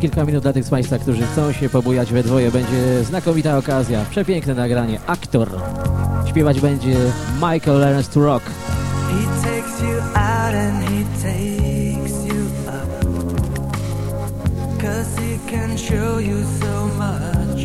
Kilka minut dla tych z Państwa, którzy chcą się pobujać we dwoje. Będzie znakomita okazja. Przepiękne nagranie. Aktor. Śpiewać będzie Michael Ernest Rock. He takes you out and he takes you up. Cause he can show you so much.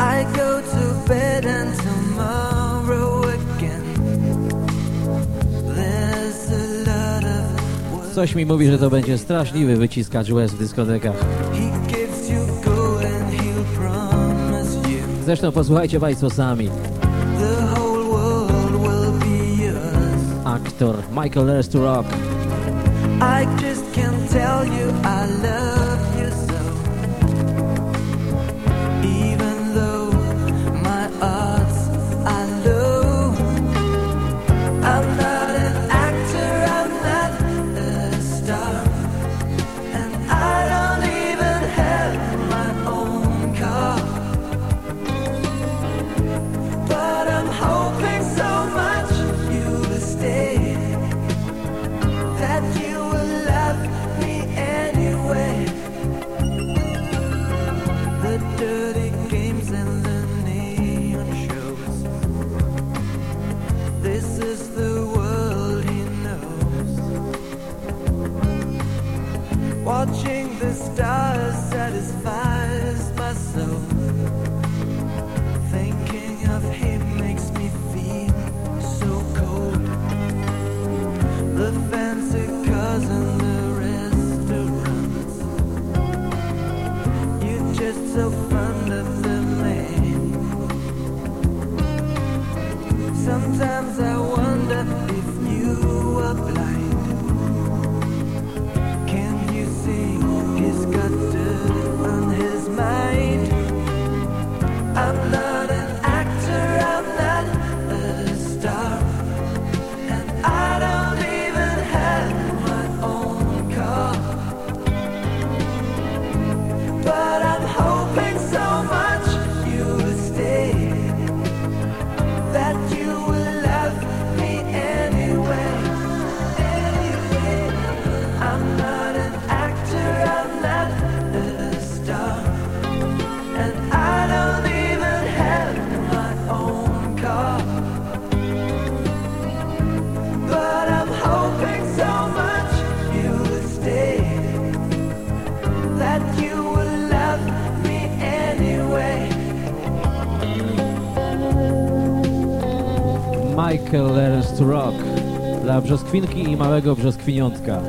I go to bed and tomorrow Coś mi mówi, że to będzie straszliwy wyciskacz łez w dyskotekach. Zresztą posłuchajcie Państwo sami. Aktor Michael Learns to Rock. I just can't tell you I love Michael Learns to Rock dla brzoskwinki i małego brzoskwiniątka.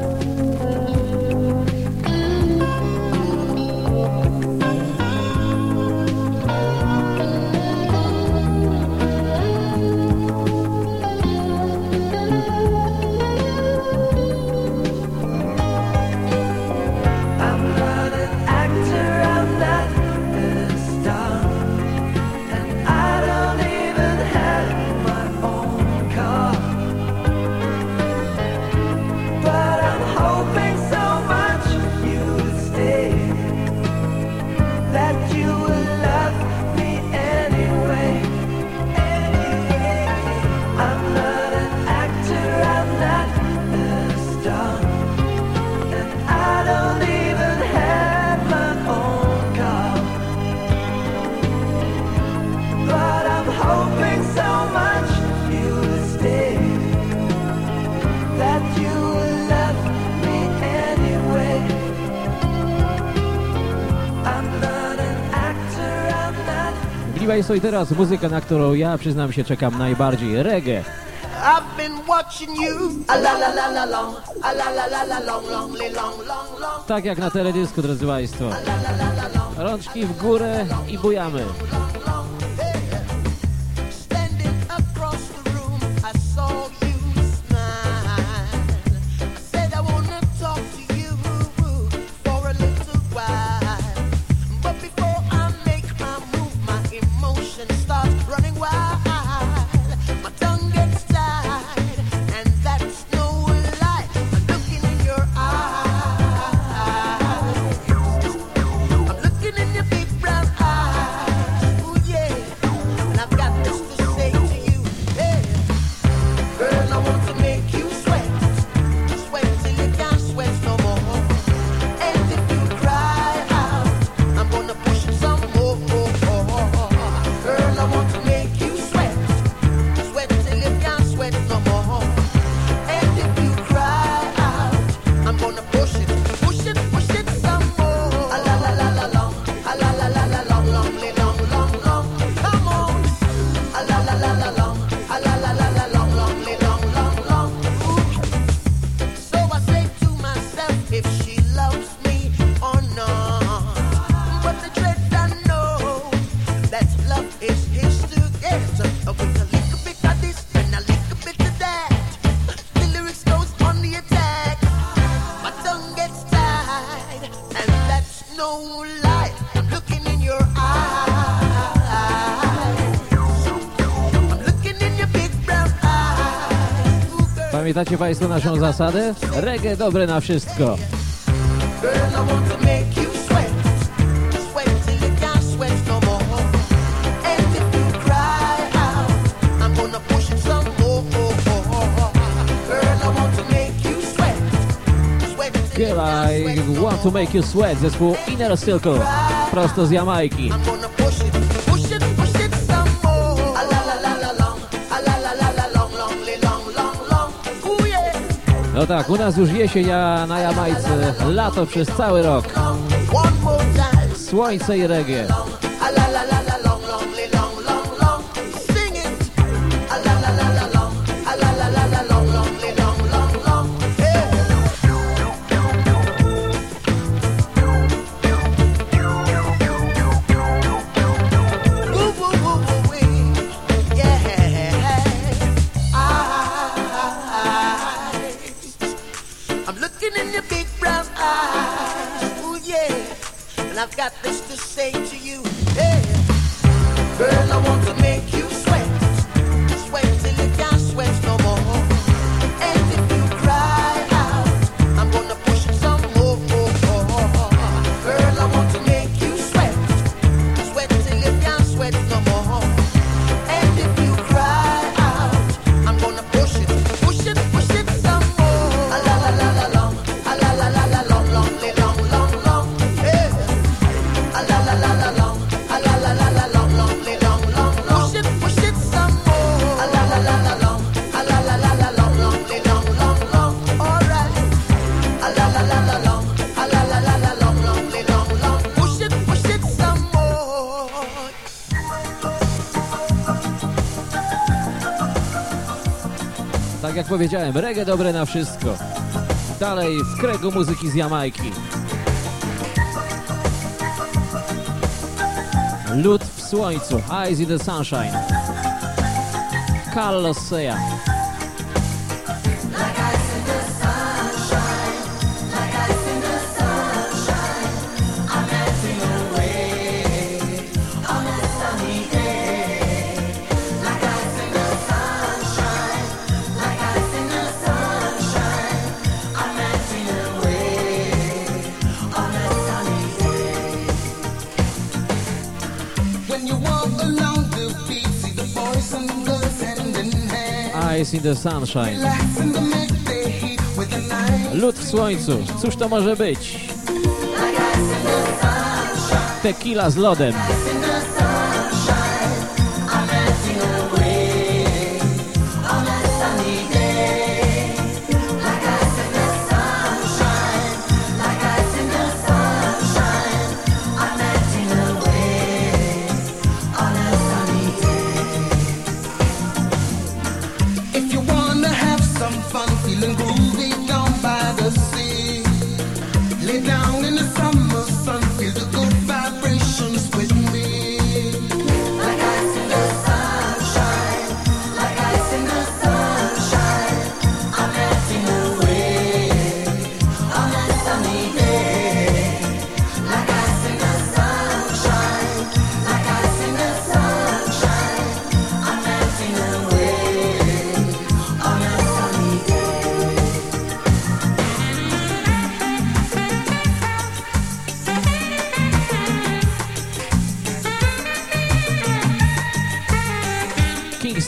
Freeway i teraz muzyka, na którą ja przyznam się czekam najbardziej. Reggae. I've been watching you. A la la la la long, a la la la la long, long, long, long, long. Tak jak na teledysku, drodzy Państwo. Rączki w górę i bujamy. Pamiętacie Państwo naszą zasadę? Reggae dobre na wszystko. Girl, I want to make you sweat, zespół Inner Circle, prosto z Jamajki. No tak, u nas już jesień, a na Jamajce lato przez cały rok. Słońce i reggae. got this to say. powiedziałem, reggae dobre na wszystko. Dalej w kręgu muzyki z Jamajki. Lód w słońcu, Eyes in the Sunshine. Carlos Seja. Days in the Sunshine. Lód w słońcu, cóż to może być? Tequila z lodem.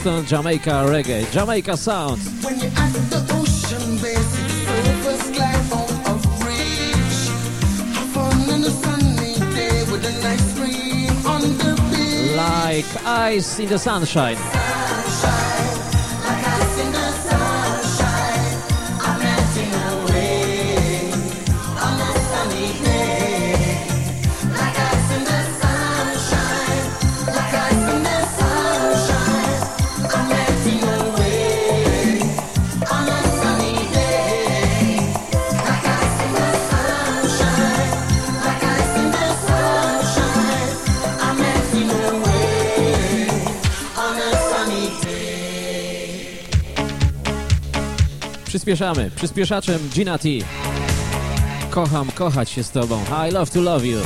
Kingston, Jamaica Reggae, Jamaica Sound. Like ice in the sunshine. przyspieszamy. Przyspieszaczem Gina T. Kocham kochać się z tobą. I love to love you.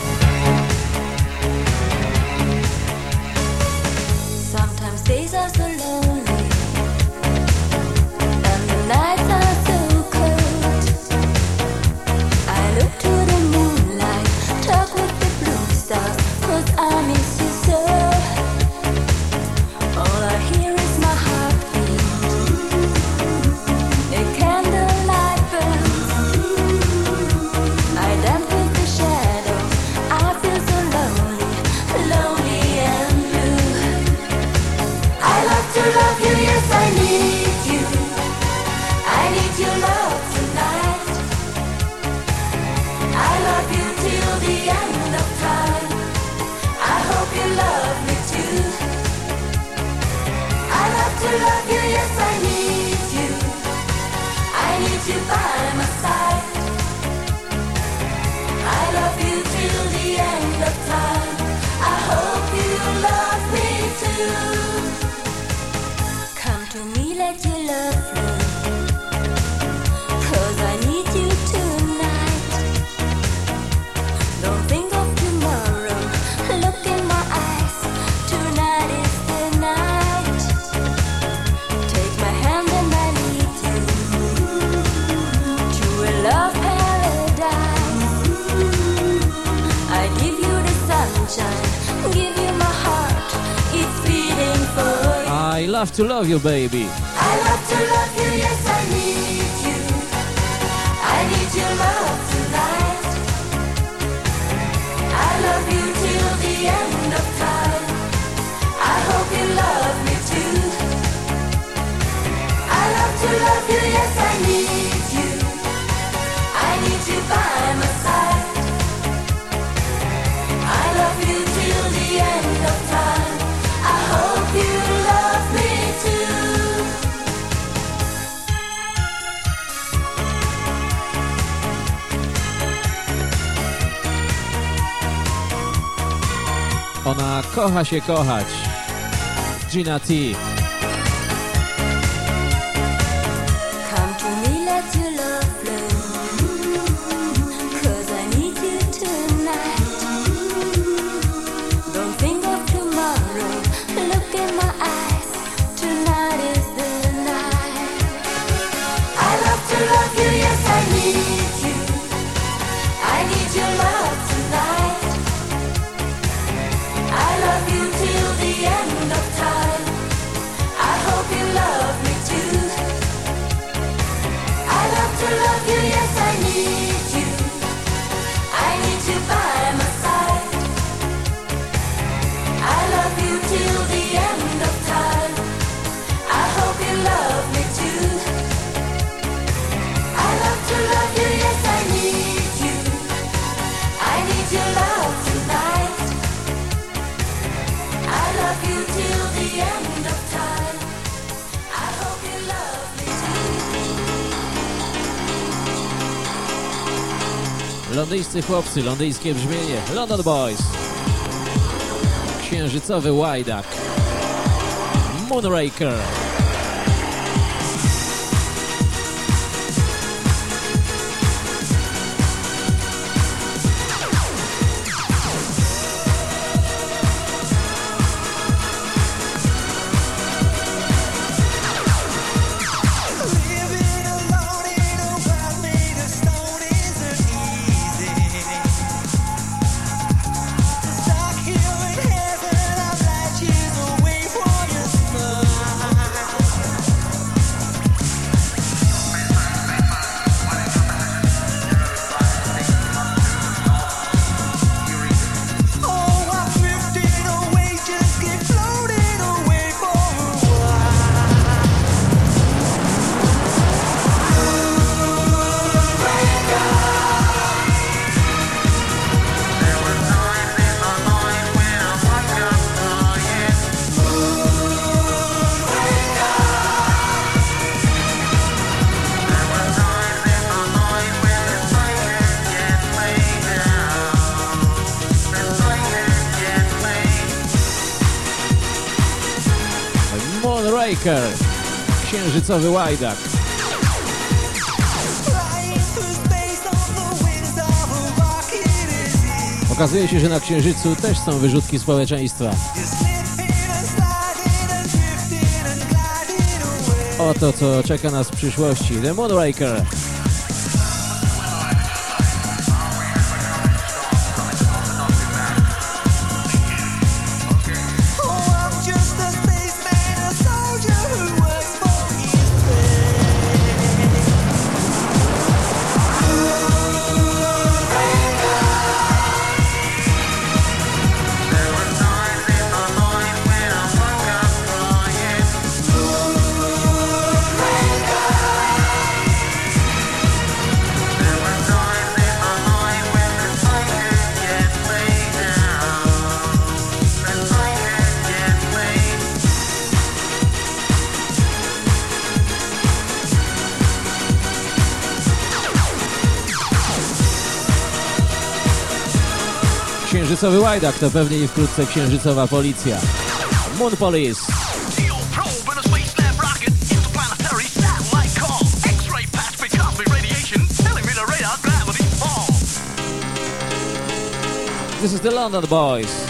love to love you, baby. I love to love you, yes. Kocha się kochać. Gina T. londyjscy chłopcy, londyjskie brzmienie London Boys. Księżycowy łajdak. Moonraker. Baker, księżycowy łajdak. Okazuje się, że na Księżycu też są wyrzutki społeczeństwa. Oto co czeka nas w przyszłości. The Moonraker. księżycowy łajdak to pewnie i wkrótce księżycowa policja. Moon Police. This is the London Boys.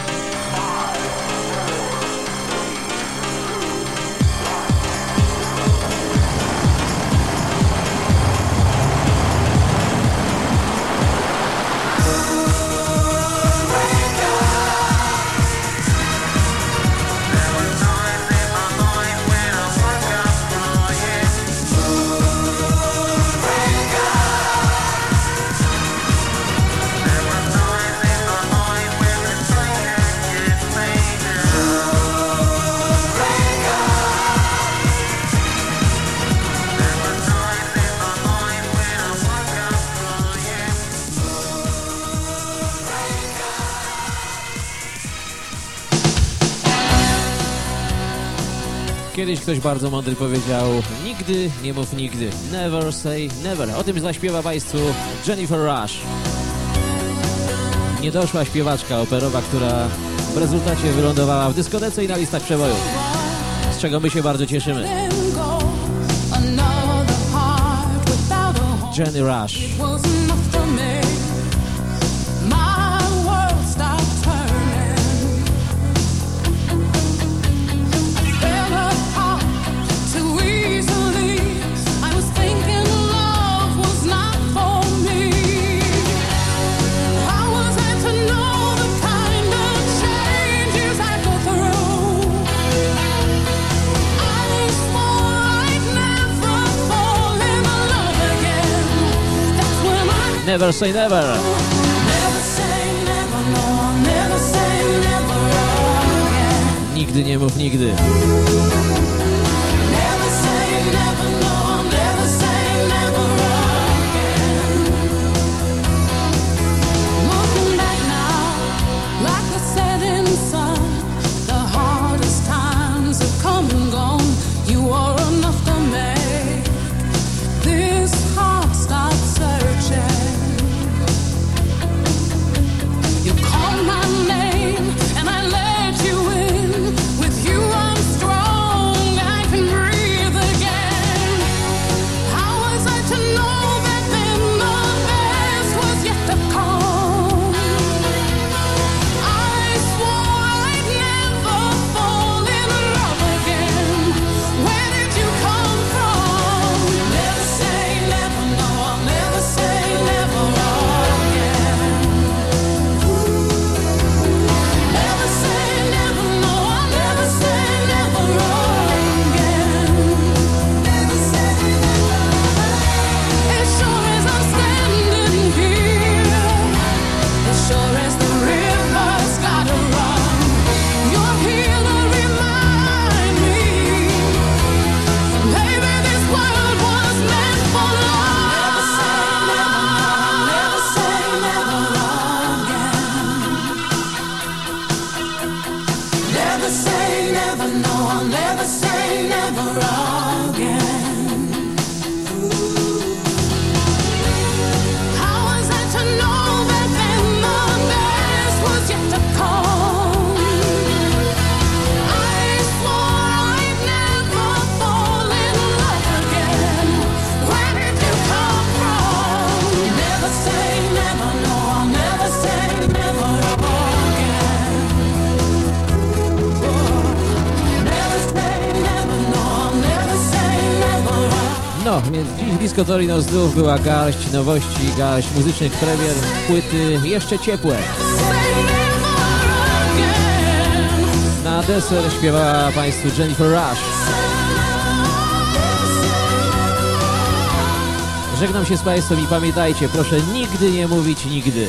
Kiedyś ktoś bardzo mądry powiedział Nigdy nie mów nigdy. Never say never. O tym zaśpiewa Państwu Jennifer Rush. Niedoszła śpiewaczka operowa, która w rezultacie wylądowała w dyskotece i na listach przebojów. Z czego my się bardzo cieszymy. Jenny Rush. Never Say Never. Nigdy nie mów nigdy. Never say, never Więc dziś blisko Torino Zdrów była garść nowości, garść muzycznych premier, płyty jeszcze ciepłe. Na deser śpiewała Państwu Jennifer Rush. Żegnam się z Państwem i pamiętajcie, proszę nigdy nie mówić nigdy.